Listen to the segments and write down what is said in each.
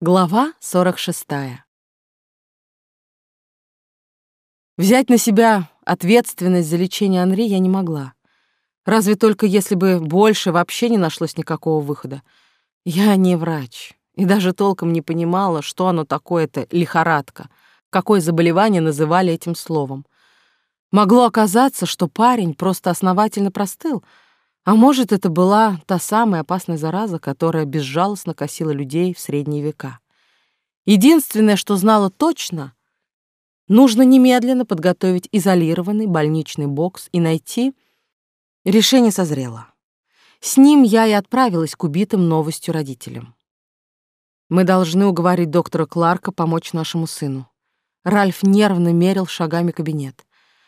Глава 46. Взять на себя ответственность за лечение Анри я не могла. Разве только если бы больше вообще не нашлось никакого выхода. Я не врач и даже толком не понимала, что оно такое-то лихорадка, какое заболевание называли этим словом. Могло оказаться, что парень просто основательно простыл — а может, это была та самая опасная зараза, которая безжалостно косила людей в средние века. Единственное, что знала точно, нужно немедленно подготовить изолированный больничный бокс и найти... Решение созрело. С ним я и отправилась к убитым новостью родителям. Мы должны уговорить доктора Кларка помочь нашему сыну. Ральф нервно мерил шагами кабинет.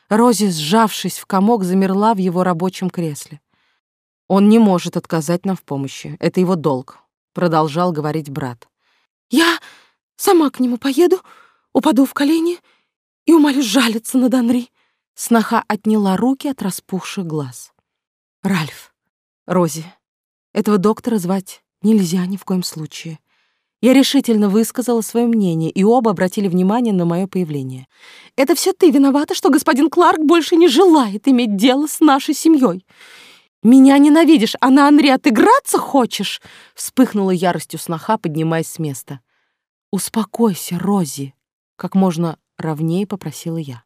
Рози, сжавшись в комок, замерла в его рабочем кресле. Он не может отказать нам в помощи. Это его долг, продолжал говорить брат. Я сама к нему поеду, упаду в колени и умолю жалиться на Анри. Сноха отняла руки от распухших глаз. Ральф, Рози, этого доктора звать нельзя ни в коем случае. Я решительно высказала свое мнение, и оба обратили внимание на мое появление. «Это все ты виновата, что господин Кларк больше не желает иметь дело с нашей семьей. «Меня ненавидишь, а на Анри отыграться хочешь?» Вспыхнула яростью сноха, поднимаясь с места. «Успокойся, Рози!» — как можно ровнее попросила я.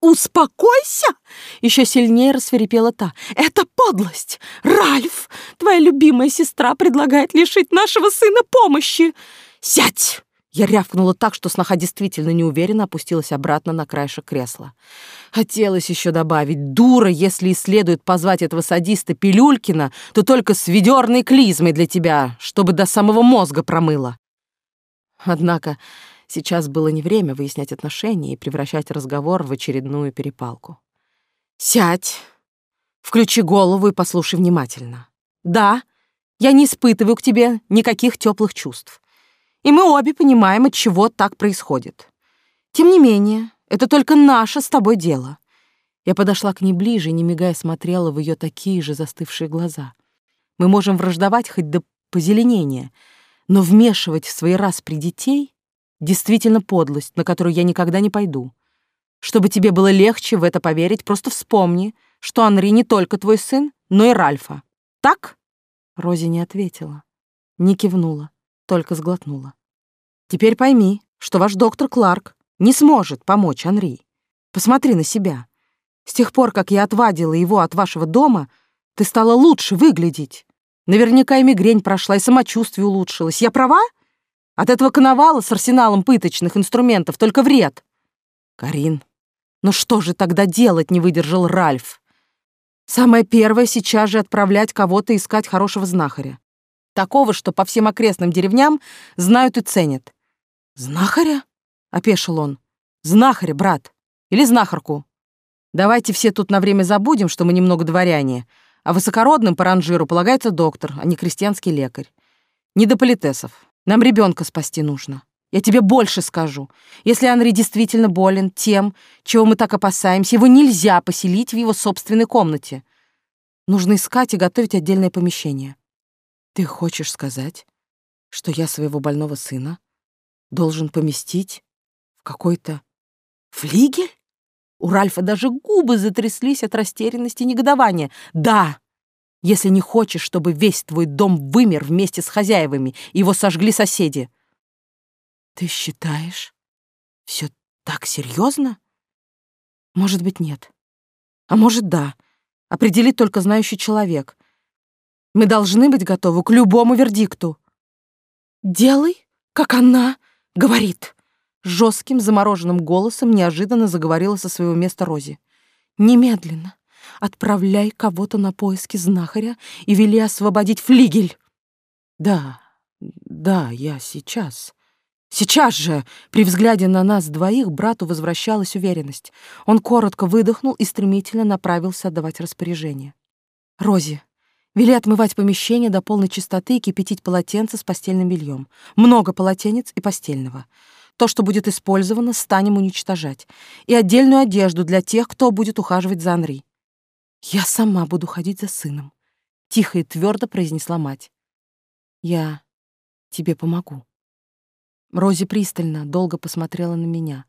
«Успокойся!» — еще сильнее рассверепела та. «Это подлость! Ральф, твоя любимая сестра предлагает лишить нашего сына помощи! Сядь!» Я рявкнула так, что сноха действительно неуверенно опустилась обратно на краешек кресла. Хотелось еще добавить, дура, если и следует позвать этого садиста Пилюлькина, то только с ведерной клизмой для тебя, чтобы до самого мозга промыло. Однако сейчас было не время выяснять отношения и превращать разговор в очередную перепалку. «Сядь, включи голову и послушай внимательно. Да, я не испытываю к тебе никаких теплых чувств» и мы обе понимаем, от чего так происходит. Тем не менее, это только наше с тобой дело. Я подошла к ней ближе не мигая, смотрела в ее такие же застывшие глаза. Мы можем враждовать хоть до позеленения, но вмешивать в свои распри детей — действительно подлость, на которую я никогда не пойду. Чтобы тебе было легче в это поверить, просто вспомни, что Анри не только твой сын, но и Ральфа. Так?» Рози не ответила, не кивнула, только сглотнула. Теперь пойми, что ваш доктор Кларк не сможет помочь Анри. Посмотри на себя. С тех пор, как я отвадила его от вашего дома, ты стала лучше выглядеть. Наверняка и мигрень прошла, и самочувствие улучшилось. Я права? От этого коновала с арсеналом пыточных инструментов только вред. Карин, ну что же тогда делать, не выдержал Ральф. Самое первое сейчас же отправлять кого-то искать хорошего знахаря. Такого, что по всем окрестным деревням знают и ценят. «Знахаря?» — опешил он. «Знахаря, брат. Или знахарку. Давайте все тут на время забудем, что мы немного дворяне, а высокородным по ранжиру полагается доктор, а не крестьянский лекарь. Не до политесов. Нам ребенка спасти нужно. Я тебе больше скажу. Если Анри действительно болен тем, чего мы так опасаемся, его нельзя поселить в его собственной комнате. Нужно искать и готовить отдельное помещение. Ты хочешь сказать, что я своего больного сына должен поместить в какой-то флигель? У Ральфа даже губы затряслись от растерянности и негодования. Да, если не хочешь, чтобы весь твой дом вымер вместе с хозяевами, его сожгли соседи. Ты считаешь, все так серьезно? Может быть, нет. А может, да. Определит только знающий человек. Мы должны быть готовы к любому вердикту. Делай, как она говорит!» Жестким, замороженным голосом неожиданно заговорила со своего места Рози. «Немедленно отправляй кого-то на поиски знахаря и вели освободить флигель!» «Да, да, я сейчас». Сейчас же, при взгляде на нас двоих, брату возвращалась уверенность. Он коротко выдохнул и стремительно направился отдавать распоряжение. «Рози, Вели отмывать помещение до полной чистоты и кипятить полотенца с постельным бельем. Много полотенец и постельного. То, что будет использовано, станем уничтожать. И отдельную одежду для тех, кто будет ухаживать за Анри. Я сама буду ходить за сыном. Тихо и твердо произнесла мать. Я тебе помогу. Рози пристально, долго посмотрела на меня.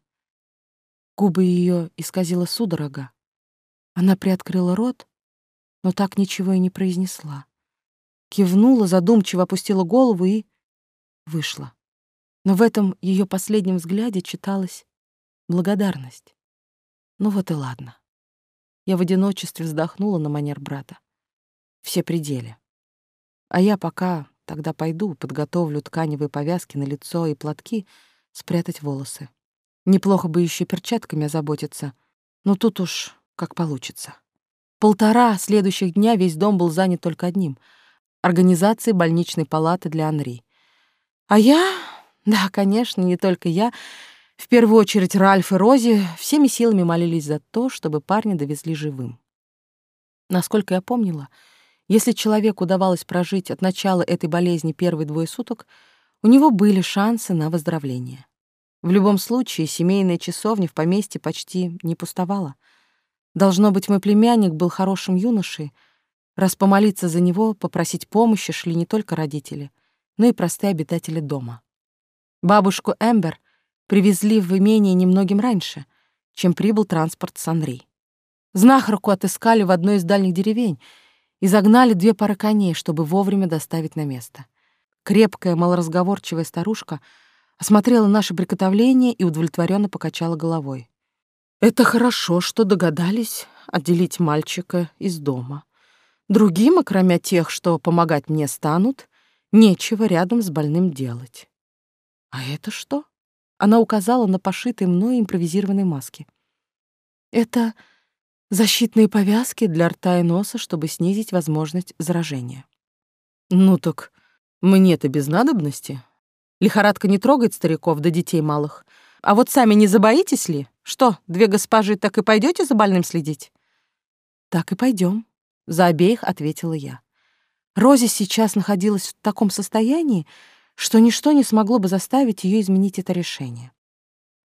Губы ее исказила судорога. Она приоткрыла рот, но так ничего и не произнесла. Кивнула, задумчиво опустила голову и вышла. Но в этом ее последнем взгляде читалась благодарность. Ну вот и ладно. Я в одиночестве вздохнула на манер брата. Все пределы. А я пока тогда пойду, подготовлю тканевые повязки на лицо и платки, спрятать волосы. Неплохо бы еще перчатками озаботиться, но тут уж как получится. Полтора следующих дня весь дом был занят только одним — организацией больничной палаты для Анри. А я, да, конечно, не только я, в первую очередь Ральф и Рози всеми силами молились за то, чтобы парня довезли живым. Насколько я помнила, если человеку удавалось прожить от начала этой болезни первые двое суток, у него были шансы на выздоровление. В любом случае, семейная часовня в поместье почти не пустовала. Должно быть, мой племянник был хорошим юношей, раз помолиться за него, попросить помощи шли не только родители, но и простые обитатели дома. Бабушку Эмбер привезли в имение немногим раньше, чем прибыл транспорт с Анри. Знахарку отыскали в одной из дальних деревень и загнали две пары коней, чтобы вовремя доставить на место. Крепкая, малоразговорчивая старушка осмотрела наше приготовление и удовлетворенно покачала головой. «Это хорошо, что догадались отделить мальчика из дома. Другим, кроме тех, что помогать мне станут, нечего рядом с больным делать». «А это что?» Она указала на пошитые мной импровизированные маски. Это защитные повязки для рта и носа, чтобы снизить возможность заражения. Ну так мне-то без надобности. Лихорадка не трогает стариков да детей малых. А вот сами не забоитесь ли? Что, две госпожи так и пойдете за больным следить? Так и пойдем. За обеих ответила я. Рози сейчас находилась в таком состоянии, что ничто не смогло бы заставить ее изменить это решение.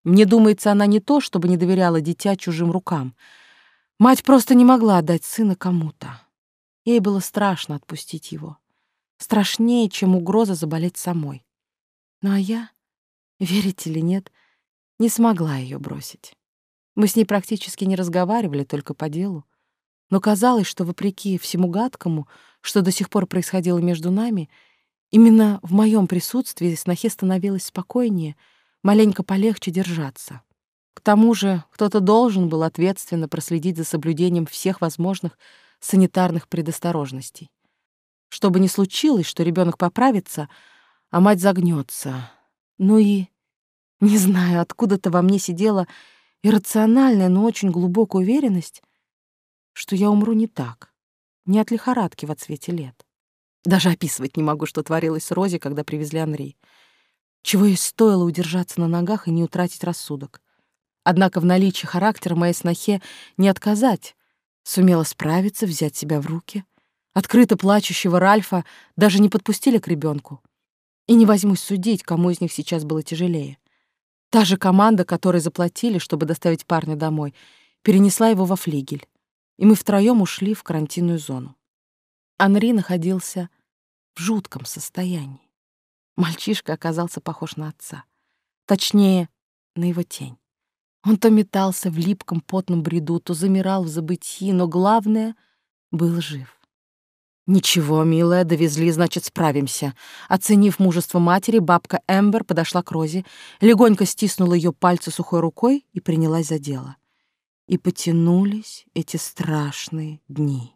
Мне думается, она не то, чтобы не доверяла дитя чужим рукам. Мать просто не могла отдать сына кому-то. Ей было страшно отпустить его. Страшнее, чем угроза заболеть самой. Ну а я, верите или нет, не смогла ее бросить. Мы с ней практически не разговаривали, только по делу. Но казалось, что вопреки всему гадкому, что до сих пор происходило между нами, Именно в моем присутствии снохе становилось спокойнее, маленько полегче держаться. К тому же кто-то должен был ответственно проследить за соблюдением всех возможных санитарных предосторожностей. Чтобы не случилось, что ребенок поправится, а мать загнется. Ну и, не знаю, откуда-то во мне сидела иррациональная, но очень глубокая уверенность, что я умру не так, не от лихорадки в отсвете лет. Даже описывать не могу, что творилось с Рози, когда привезли Анри. Чего ей стоило удержаться на ногах и не утратить рассудок. Однако в наличии характера моей снохе не отказать. Сумела справиться, взять себя в руки. Открыто плачущего Ральфа даже не подпустили к ребенку. И не возьмусь судить, кому из них сейчас было тяжелее. Та же команда, которой заплатили, чтобы доставить парня домой, перенесла его во флигель, и мы втроем ушли в карантинную зону. Анри находился в жутком состоянии. Мальчишка оказался похож на отца. Точнее, на его тень. Он то метался в липком потном бреду, то замирал в забытии, но главное — был жив. «Ничего, милая, довезли, значит, справимся». Оценив мужество матери, бабка Эмбер подошла к Розе, легонько стиснула ее пальцы сухой рукой и принялась за дело. И потянулись эти страшные дни.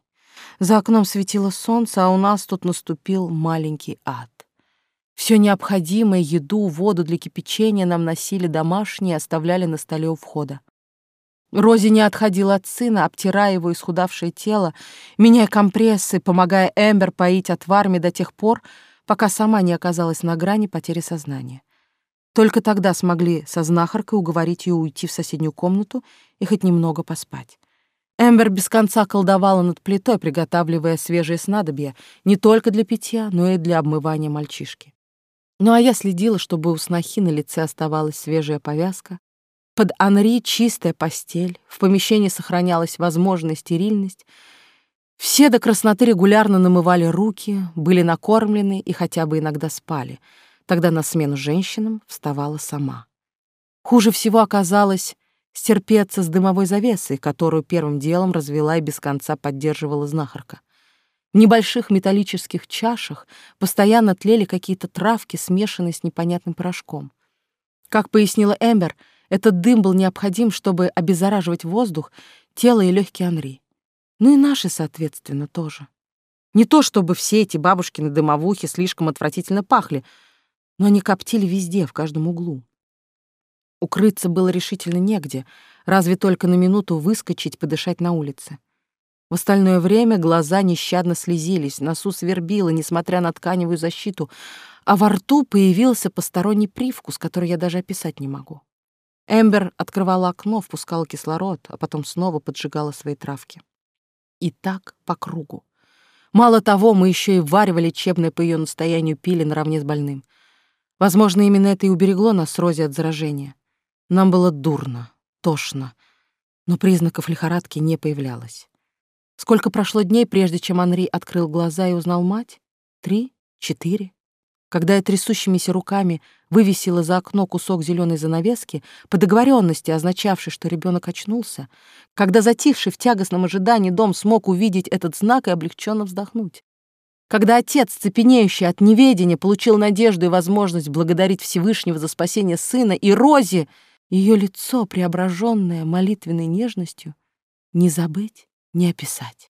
За окном светило солнце, а у нас тут наступил маленький ад. Все необходимое, еду, воду для кипячения нам носили домашние и оставляли на столе у входа. Рози не отходила от сына, обтирая его исхудавшее тело, меняя компрессы, помогая Эмбер поить отварами до тех пор, пока сама не оказалась на грани потери сознания. Только тогда смогли со знахаркой уговорить ее уйти в соседнюю комнату и хоть немного поспать. Эмбер без конца колдовала над плитой, приготавливая свежие снадобья не только для питья, но и для обмывания мальчишки. Ну а я следила, чтобы у снохи на лице оставалась свежая повязка, под Анри чистая постель, в помещении сохранялась возможная стерильность. Все до красноты регулярно намывали руки, были накормлены и хотя бы иногда спали, Тогда на смену женщинам вставала сама. Хуже всего оказалось стерпеться с дымовой завесой, которую первым делом развела и без конца поддерживала знахарка. В небольших металлических чашах постоянно тлели какие-то травки, смешанные с непонятным порошком. Как пояснила Эмбер, этот дым был необходим, чтобы обеззараживать воздух, тело и легкие Анри. Ну и наши, соответственно, тоже. Не то чтобы все эти бабушкины дымовухи слишком отвратительно пахли, но они коптили везде, в каждом углу. Укрыться было решительно негде, разве только на минуту выскочить, подышать на улице. В остальное время глаза нещадно слезились, носу свербило, несмотря на тканевую защиту, а во рту появился посторонний привкус, который я даже описать не могу. Эмбер открывала окно, впускала кислород, а потом снова поджигала свои травки. И так по кругу. Мало того, мы еще и варивали лечебное по ее настоянию пили наравне с больным. Возможно, именно это и уберегло нас с Рози от заражения. Нам было дурно, тошно, но признаков лихорадки не появлялось. Сколько прошло дней, прежде чем Анри открыл глаза и узнал мать? Три? Четыре? Когда я трясущимися руками вывесила за окно кусок зеленой занавески, по договоренности означавшей, что ребенок очнулся, когда затихший в тягостном ожидании дом смог увидеть этот знак и облегченно вздохнуть. Когда отец, цепенеющий от неведения, получил надежду и возможность благодарить Всевышнего за спасение сына, и Рози — ее лицо, преображенное молитвенной нежностью, не забыть, не описать.